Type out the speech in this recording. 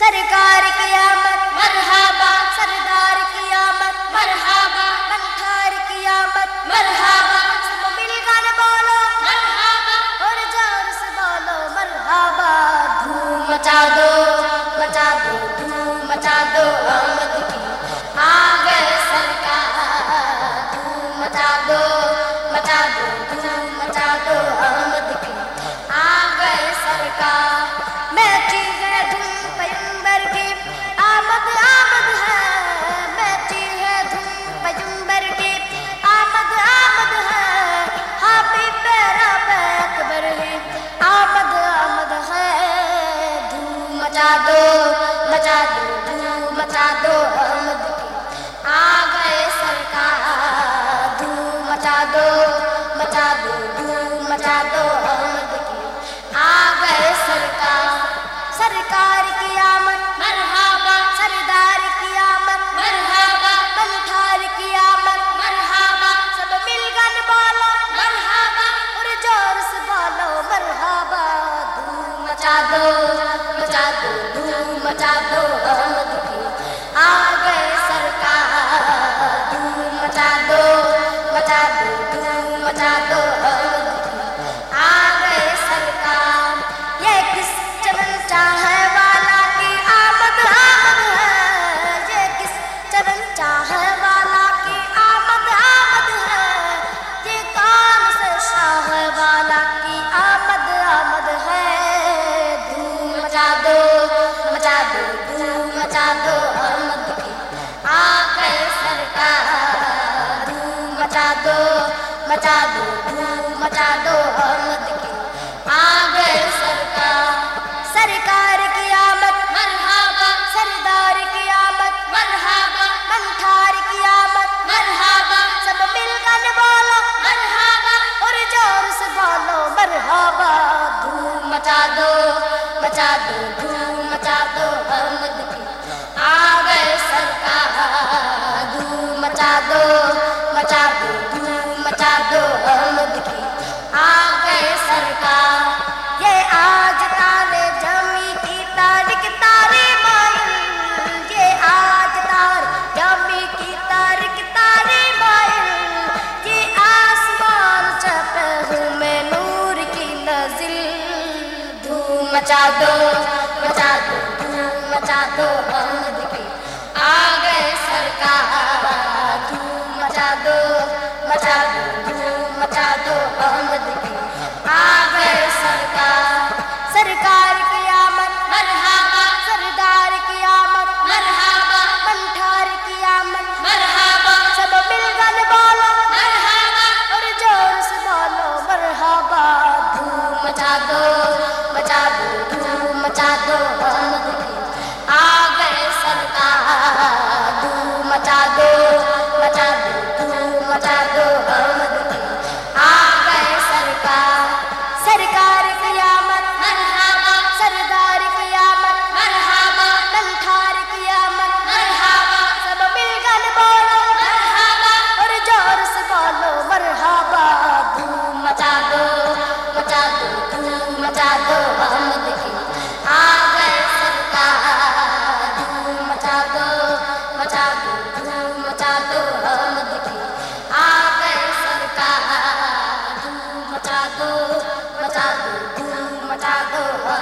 सरकार की आमद, मरहबा, सरदार की आमद, मरहबा की आमद, मरहबा सब गाने बोलो, मरहबा, और ज़ोर से बोलो, मरहबा, धूम मचा दो। दो मचा दो धूम मचा दो आमद की। आ गए सरकार धूम मचा दो मचा दो धूम मचा दो आमद की। आ गए सरकार सरकार की आमद, मरहबा, सरदार की आमद, मरहबा मंठार की आमद, मरहबा, सब मिलकर बोलो, मरहबा और ज़ोर से बोलो, मरहबा धूम मचा दो धूम मचा दो। आमद मचा दो धूम मचा दो की आ गए सरकार। सरकार की आमद, मरहबा। सरदार की आमद, मरहबा। मंठार की आमद, मरहबा। सब मिलकर बोलो, मरहबा। और ज़ोर से बोलो, मरहबा। धूम मचा दो मचा दो धूम मचा दो की आ गए सरकार। धूम मचा दो। दो आ गए सरकार। ये आज तारे तारे मायल। आज तार की तारीख, तारे मायल। छपे हूँ नूर की नजिल। धूम मचा दो मचा दो, धूम मचा दो अहमद की। आ गए सरकार। मचा दो मचा दो गुरु मचा दो